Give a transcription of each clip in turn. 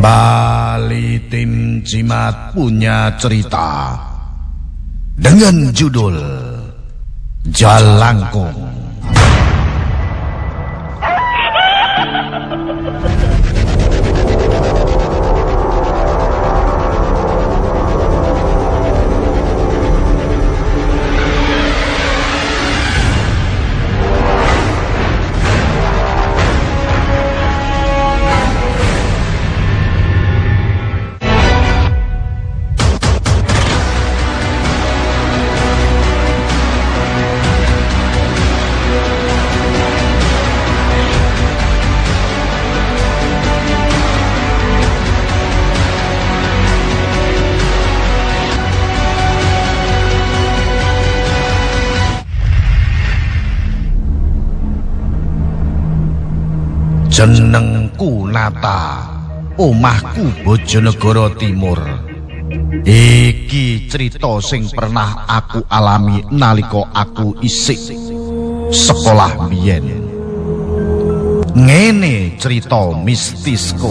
Kembali tim Cimat punya cerita dengan judul Jalangkung. Jenengku Nata omahku Bojonegoro Timur. Iki cerita sing pernah aku alami nalika aku isik sekolah biyen. Ngene cerita mistisku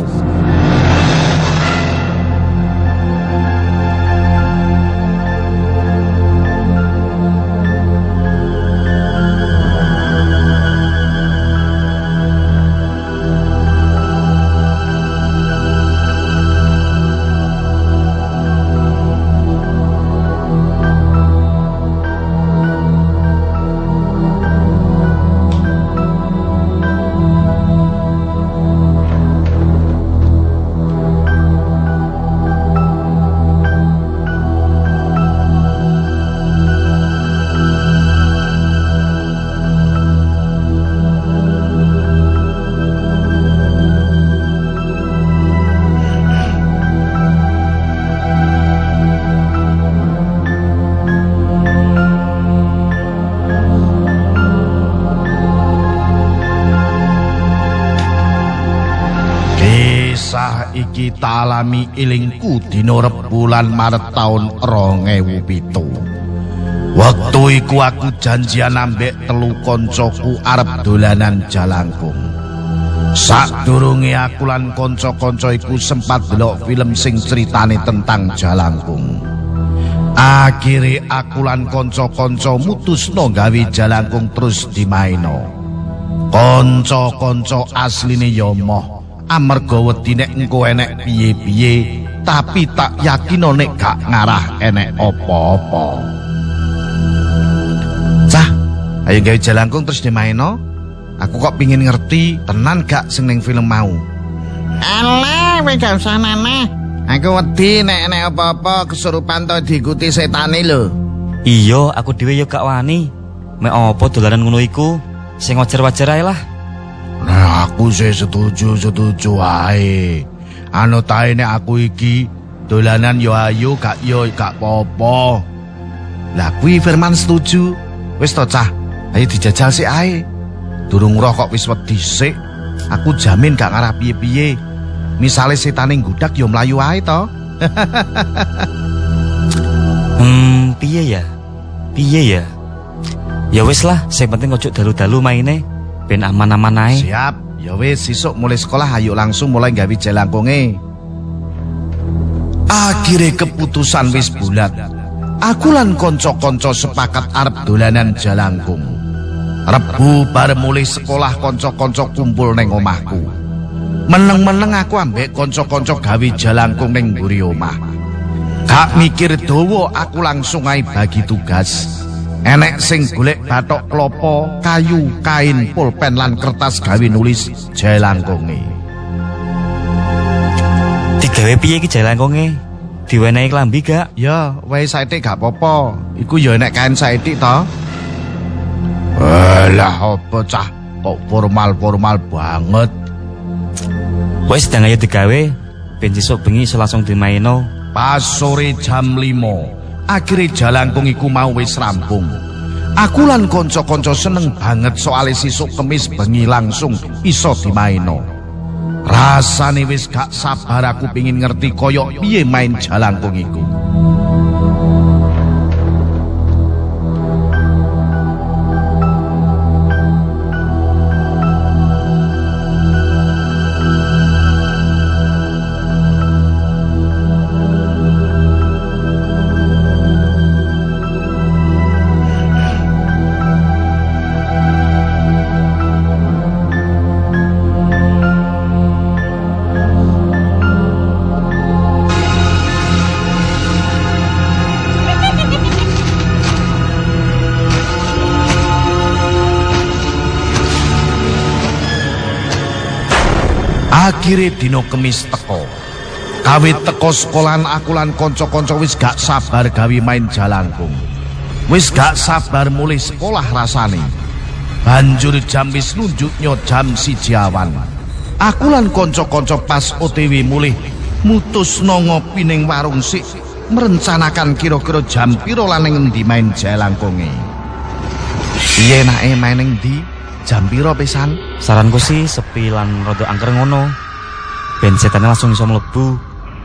iki talami ilingku dina bulan Maret taun 2007. Waktu iku aku janjian ambek telu koncoku arep dolanan jalangkung. Sadurunge aku lan kanca-kanca iku sempat delok film sing ceritane tentang jalangkung. Akhire aku lan kanca-kanca mutusno gawe jalangkung terus dimaino. Kanca-kanca asline ya moh amarga wedi nek engko enek piye-piye tapi tak yakin nek gak ngarah enek apa-apa Cah ayo gawe jalangkung terus dimaino aku kok pingin ngerti tenan gak sing ning film mau Alah, kowe gak usah nana. Aku wedi nek enek apa-apa kesurupan to diikuti setane lho. Iya, aku dhewe yo gak wani. Mek apa dolanan ngono iku? Sing wajar-wajar ae lah. Aku sih setuju setuju ae. Anu tae nek aku iki dolanan yo ayu gak yo gak popo. Lah kuwi Firman setuju. Wis to cah, ayo dijajal sik ae. Durung roh kok wis wedi sik. Aku jamin gak ngarah piye-piye. Misale setane gudak yo mlayu ae to. hmm, piye ya? Piye ya? Ya wis lah, sing penting ojo dalu-dalu maine. Ben aman-aman ae. Siap. Ya wis sesuk mulai sekolah ayo langsung mulai gawe jelangkunge. Akhire keputusan wis bulat. Aku lan kanca-kanca sepakat arep dolanan jalangkung. Rebu bar mulai sekolah kanca-kanca kumpul ning omahku. Meneng-meneng aku ambek kanca-kanca gawe jalangkung ning mburi omah. Gak mikir dawa aku langsung ae bagi tugas. Enek sing golek batok klopo, kayu, kain, pulpen lan kertas gawe nulis jalangkonge. Digawe piye iki jalangkonge? Diwenehi klambi gak? Ya, wae saithik gak apa-apa. Iku ya enek kain saithik to. Alah, apa cah? Kok formal-formal banget. Wes sedang ayo digawe. Ben sesuk bengi langsung dimaino. Pas sore jam 5. Akhire jalangkung iku mau wis rampung. Aku lan kanca-kanca seneng banget soal sisuk kemis bengi langsung iso dimaino. Rasane wis gak sabar aku pingin ngerti koyok piye main jalangkung iku. Akhire dina kemis teko. Kawit teko sekolahan aku lan kanca-kanca wis gak sabar gawe main jalangkung. Wis gak sabar mulai sekolah rasane. Banjur jam wis nunjuknya jam siji awan. Aku lan kanca-kanca pas OTW mulih mutusno ngopi ning warung sik merencanakan kira-kira jam piro lan ning endi main jalangkunge. Piye enake main ning ndi? Jam piro pisan? Saranku sih sepi lan rada angker ngono. Ben setane langsung iso mlebu.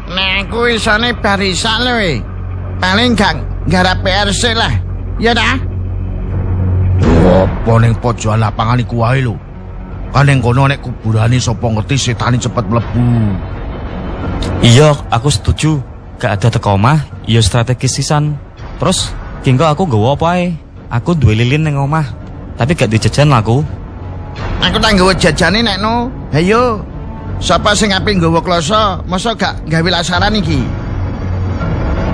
Nek aku isone barisan lho. eh. Paling gak garap PRC lah. Ya dah. Apa ning pojokan lapangan iku wae lho. Kan ning kono nek kuburane sapa ngerti setane cepet mlebu. Iya, aku setuju. Gak ada teko omah, ya strategis sisan. Terus, kengko aku nggawa apa ae? Aku duwe lilin ning omah. Tapi gak dijajan aku. Aku tak nggawa jajane nek no. Hayo. Sapa sing ape nggawa kloso? Masa gak gawe lasaran iki?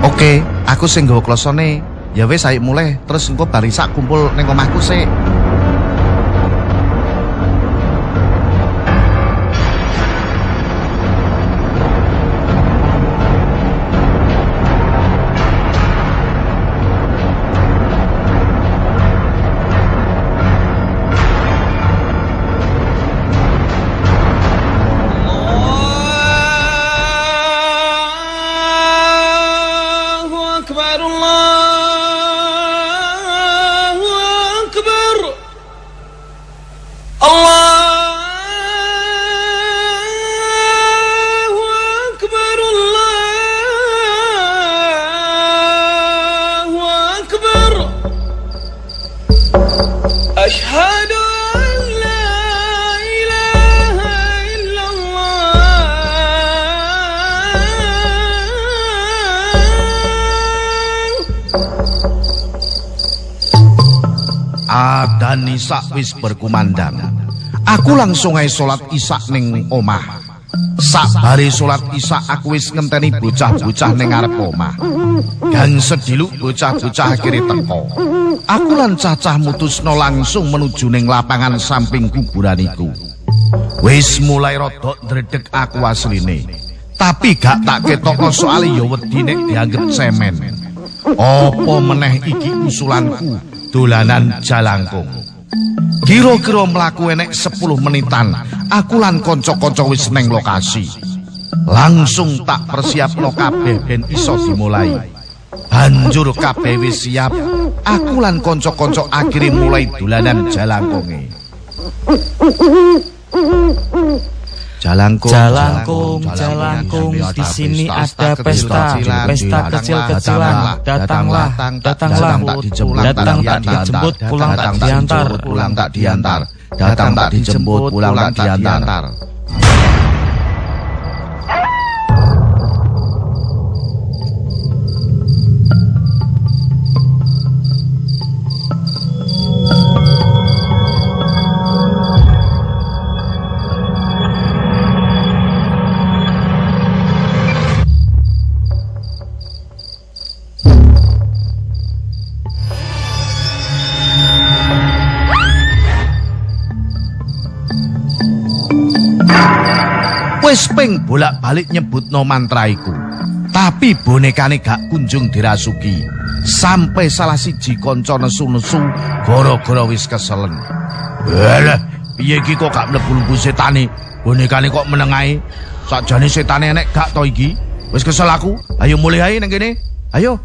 Oke, aku sing nggawa klosone. Ya wis ayo mulai terus engko barisak kumpul ning omahku sik. Adan isak wis berkumandang. Aku langsung ae salat isak ning omah. Sabare salat isak aku wis ngenteni bocah-bocah ning ngarep omah. Gang sediluk bocah-bocah akhire teko. Aku lan cacah mutusno langsung menuju ning lapangan samping kuburan iku. Wis mulai rodok ndredeg aku asline. Tapi gak tak ketokno soal ya wedi nek dianggep semen. Apa meneh iki usulanku dolanan jalangkung. Kira-kira mlaku enek 10 menitan, aku lan kanca-kanca wis neng lokasi. Langsung tak persiapno kabeh ben iso dimulai. Banjur kabeh wis siap, aku lan kanca-kanca akhire mulai dolanan jalangkunge. Jalangkung, Jalangkung, jalangkung, di sini ada pesta, pesta kecil-kecilan. Datanglah, datanglah, datang tak dijemput, pulang tak diantar. pulang tak diantar. Datang tak dijemput, pulang tak diantar. Ping bolak-balik nyebutno mantra iku. Tapi bonekane gak kunjung dirasuki. Sampai salah siji kanca nesu-nesu gara-gara wis keselen. Alah, piye iki kok gak mlebu-mlebu setane? Bonekane kok meneng ae. Sakjane setane enek gak to iki? Wis kesel aku. Ayo mulai ae nang kene. Ayo.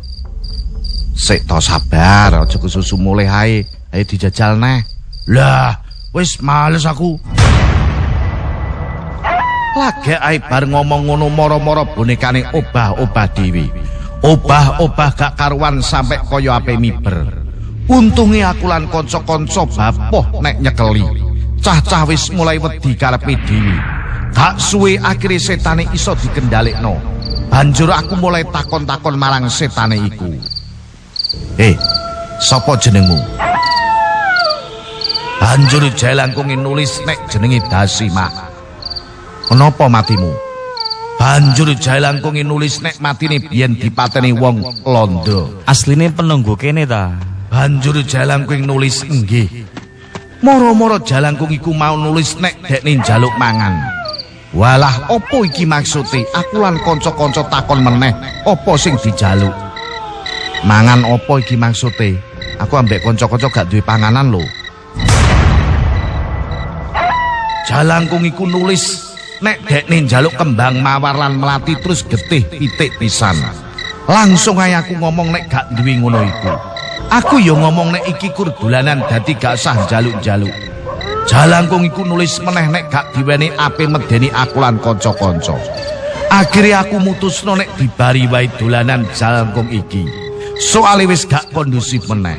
Sik to sabar, aja kesusu mulai ae. Ayo dijajal neh. Lah, wis males aku. Lage ae bar ngomong ngono moro-moro bonekane obah-obah dewi. Obah-obah gak karuan sampai kaya ape miber. Untunge aku lan kanca-kanca bapoh nek nyekeli. Cah-cah wis mulai wedi karepe dewi. Gak suwe akhire setane iso dikendhalekno. Banjur aku mulai takon-takon marang setane iku. Eh, sapa jenengmu? Banjur jalangkungi nulis nek jenenge Dasimah. Kenapa matimu? Banjur jalangkungi nulis nek matine biyen dipateni wong londo. Asline penunggu kene ta. Banjur jalangkung nulis nggih. Moro-moro jalangkung iku mau nulis nek dekne njaluk mangan. Walah, opo iki maksude? Aku lan kanca-kanca takon meneh, opo sing dijaluk? Mangan opo iki maksude? Aku ambek kanca-kanca gak duwe panganan lho. Jalangkung iku nulis nek dekne njaluk kembang mawar lan melati terus getih pitik pisan. Langsung ae aku ngomong nek gak duwe ngono iku. Aku yo ngomong nek iki kur dolanan dadi gak sah jaluk-jaluk. Jalangkung iku nulis meneh nek gak diweni ape medeni aku lan kanca-kanca. Akhire aku mutusno nek dibari wae dolanan jalangkung iki. Soale wis gak kondusif meneh.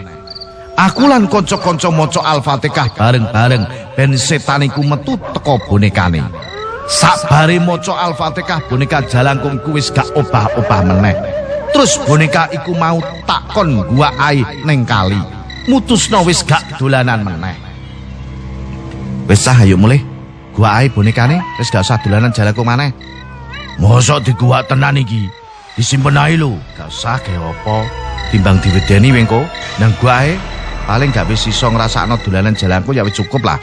Aku lan kanca-kanca maca Al-Fatihah bareng-bareng ben setan iku metu teko bonekane. Sabare maca Al-Fatihah boneka jalangkung iku wis gak obah-obah meneh. Terus boneka iku mau takon gua ai ning kali. Mutusno wis gak dolanan meneh. Wis sah ayo mulih. Gua ae bonekane wis gak usah dolanan jalanku maneh. Mosok di gua tenan iki. Disimpen ae lho, gak usah ge apa. Timbang diwedeni wengko nang gua ae paling gak wis iso ngrasakno dolanan jalanku ya wis cukup lah.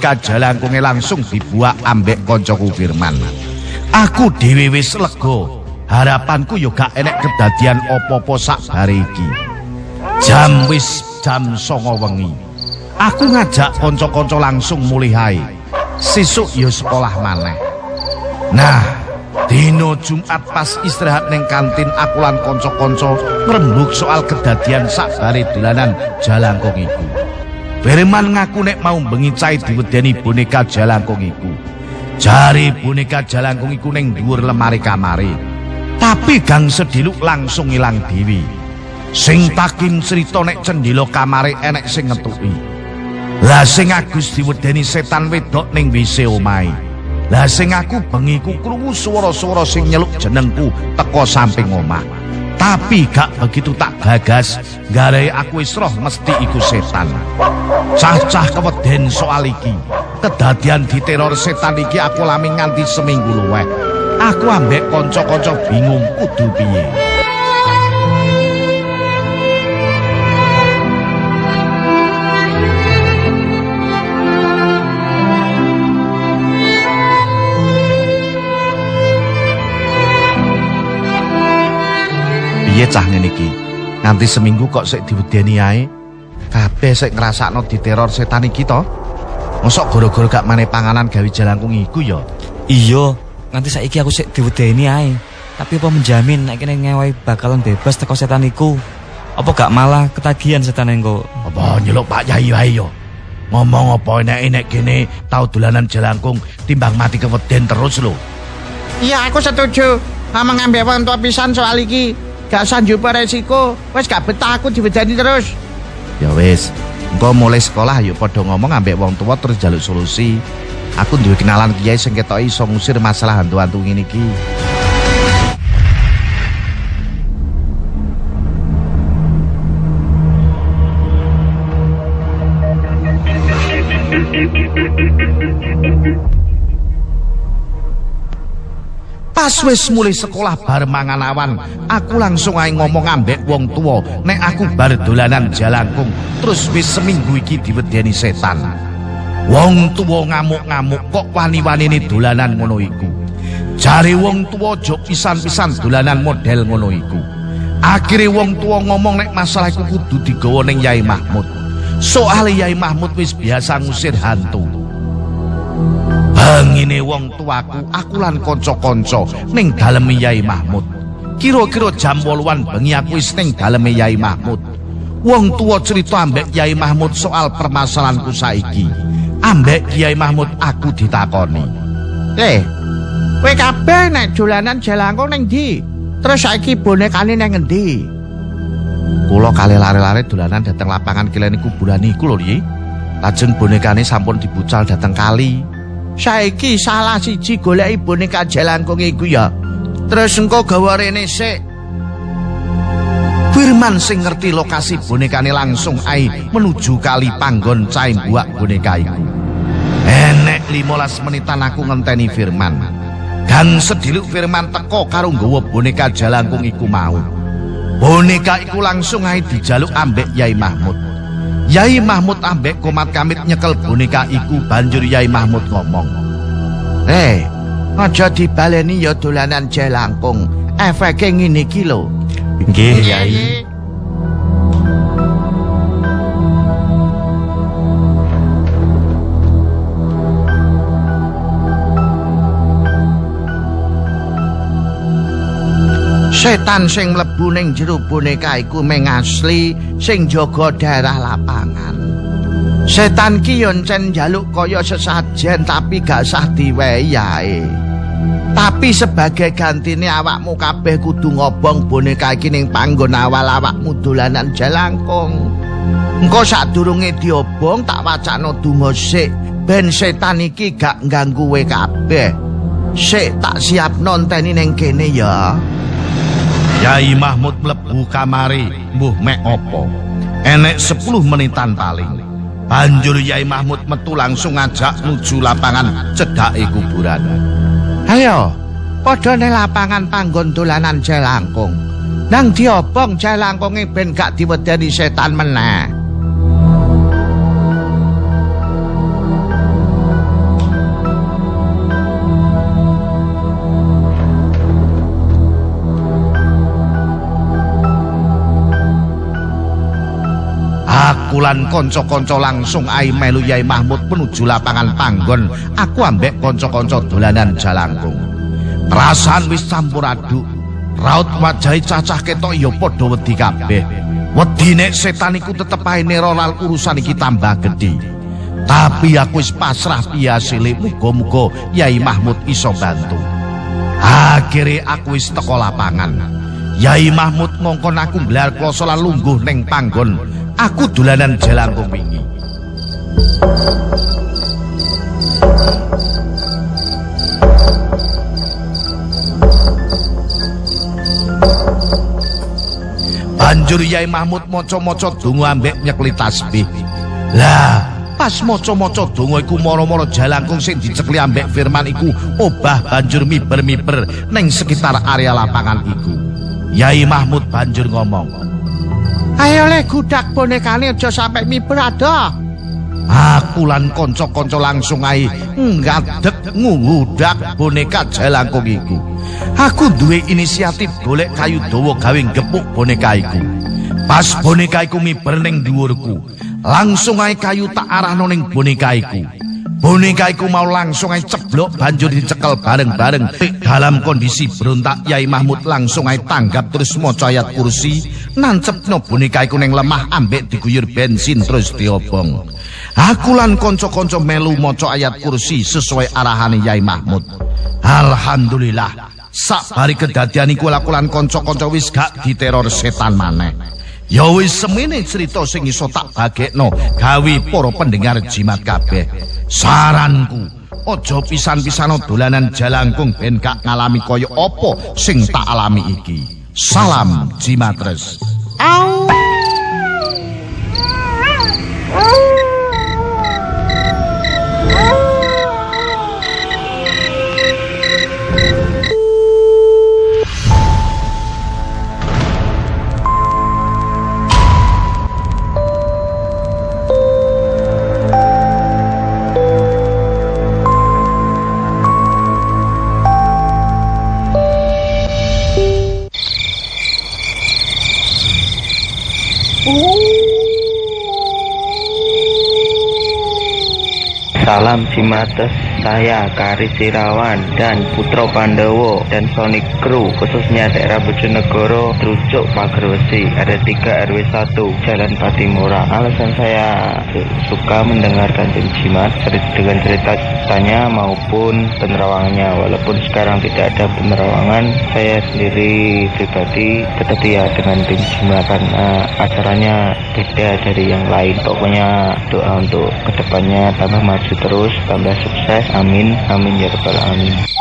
Iku boneka jalangkunge langsung dibuak ambek koncoku Firman. Aku dhewe wis lega. Harapanku yo gak enek kedadian opo-opo sak hari iki. Jam wis jam songo wengi. Aku ngajak konco-konco langsung mulih hae. Sesuk yo sekolah maneh. Nah, dino Jumat pas istirahat neng kantin aku lan konco-konco ngrembug soal kedadian sak hari dolanan jalangkung iku. Firman ngaku nek mau bengi cai diwedeni boneka jalangkung iku. Jari boneka jalangkung iku ning dhuwur lemari kamare. Tapi gang sediluk langsung ilang dewi. Sing takin cerita nek cendilo kamare enek sing ngetuki. Lah sing Agus diwedeni setan wedok ning WC omahe. Lah sing aku bengi ku krungu swara-swara sing nyeluk jenengku teko samping omah. Tapi gak begitu tak gagas, garai aku wis roh mesti iku setan. Cah-cah keweden soal iki. Kedadian diteror setan iki aku lami nganti seminggu luweh. Aku ambek kanca-kanca bingung kudu piye. Piye cah ngene iki? Nganti seminggu kok sik diwedeni ae. Kabeh sik ngrasakno diteror setan iki to. Mosok gara-gara gak maneh panganan gawe jalangkung iku ya. Iya, nganti saiki aku sik diwedeni ae. Tapi apa menjamin nek kene ngewahi bakalan bebas teko setan iku? Apa gak malah ketagihan setan engko? Apa nyeluk Pak Yai wae yo. Ngomong apa enek enek gene tau dolanan jalangkung timbang mati keweden terus lho. Iya, aku setuju. Ngomong ngambil wong tua pisan soal iki. Gak usah njupa resiko. Wes gak betah aku diwedani terus. Ya wis, engko mulai sekolah yuk padha ngomong ambek wong tua terus jaluk solusi. Aku duwe kenalan kiai sing ketok iso ngusir masalah hantu-hantu ngene iki. Wis mulai sekolah bar mangan awan, aku langsung ae ngomong ambek wong tua, nek aku bar dolanan jalangkung, terus wis seminggu iki diwedeni setan. Wong tua ngamuk-ngamuk kok wani-wanine dolanan ngono iku. Jare wong tua jok pisan-pisan dolanan model ngono iku. Akhire wong tua ngomong nek masalah iku kudu digawa ning Yai Mahmud. Soale Yai Mahmud wis biasa ngusir hantu. Bangine wong tuaku, aku lan kanca-kanca ning daleme Yai Mahmud. Kira-kira jam 8-an bengi aku wis ning daleme Yai Mahmud. Wong tua cerita ambek Yai Mahmud soal permasalahanku saiki. Ambek Yai Mahmud aku ditakoni. Eh, kowe kabeh nek dolanan jalangkung ning ndi? Terus saiki bonekane nang endi? Kula kali lare-lare dolanan dateng lapangan kileni kuburan iku lho. Lajeng bonekane sampun dibucal dateng kali. Saiki salah siji goleki boneka jalangkung iku ya. Terus engko gawa rene sik. Firman sing ngerti lokasi bonekane langsung ae menuju kali panggon cai buak boneka iku. Enek 15 menitan aku ngenteni Firman. Dan sediluk Firman teko karo nggawa boneka jalangkung iku mau. Boneka iku langsung ae dijaluk ambek Yai Mahmud. Yai Mahmud ambek komat kamit nyekel boneka iku banjur Yai Mahmud ngomong. Eh, aja dibaleni ya dolanan jelangkung. Efeke ngene iki lho. Nggih, Iya, Yai. Setan sing mlebu ning jero boneka iku meng asli sing jaga daerah lapangan. Setan ki yo encen njaluk kaya sesajen tapi gak sah diwehi yae. Tapi sebagai gantine awakmu kabeh kudu ngobong boneka iki ning panggon awal awakmu dolanan jalangkung. Engko sadurunge diobong tak wacana donga sik ben setan iki gak ngganggu we kabeh. Sik tak siap nonteni ning kene ya. Yai Mahmud mlebu kamari, mbuh mek opo. Enek 10 menitan paling. Banjur Yai Mahmud metu langsung ngajak nuju lapangan cedhake kuburan. Ayo, padha ning lapangan panggon dolanan jelangkung. Nang diobong jelangkunge ben gak diwedeni setan meneh. Aku lan kanca-kanca langsung ae melu Yai Mahmud menuju lapangan panggon. Aku ambek kanca-kanca dolanan jalangkung. Perasaan wis campur aduk. Raut wajahe cacah ketok ya padha wedi kabeh. Wedi nek setan iku tetep ae neronal urusan iki tambah gedhe. Tapi aku wis pasrah piasile muga-muga Yai Mahmud iso bantu. Akhire aku wis teko lapangan. Yai Mahmud ngongkon aku gelar kloso lan lungguh ning panggon. Aku dolanan jalangkung wingi. Banjur Yai Mahmud maca-maca donga ambek nyekli tasbih. Lah, pas maca-maca donga iku mara-mara jalangkung sing dicekli ambek firman iku obah banjur miber-miber ning sekitar area lapangan iku. Yai Mahmud banjur ngomong, Ayo le gudak bonekane aja sampe miber ada. Aku lan kanca-kanca langsung ae ngadeg ngudak boneka jalangkung iku. Aku duwe inisiatif golek kayu dawa gawe gepuk boneka iku. Pas boneka iku miber ning dhuwurku, langsung ae kayu tak arahno ning boneka iku. Boneka iku mau langsung ae ceblok banjur dicekel bareng-bareng. Dalam kondisi berontak Yai Mahmud langsung ae tanggap terus maca ayat kursi, nancepno boneka iku ning lemah ambek diguyur bensin terus diobong. Aku lan kanca-kanca melu maca ayat kursi sesuai arahane Yai Mahmud. Alhamdulillah, sak bari kedadian iku aku lan kanca-kanca wis gak diteror setan maneh. Ya wis semene cerita sing iso tak bagekno gawe para pendengar jimat kabeh. Saranku, aja pisan-pisano dolanan jalangkung ben gak ngalami kaya apa sing tak alami iki. Salam Cimatres. Au Salam Cimates, saya Karis Sirawan dan Putro Pandowo dan Sonic Crew khususnya daerah Bojonegoro, Trucuk, Pagerwesi, RT 3 RW 1, Jalan Patimura. Alasan saya suka mendengarkan tim Cimat dengan cerita ceritanya maupun penerawangannya. Walaupun sekarang tidak ada penerawangan, saya sendiri pribadi tetap ya dengan tim Cimat karena acaranya beda dari yang lain. Pokoknya doa untuk ke depannya tambah maju terus, tambah sukses. Amin, amin ya rabbal alamin.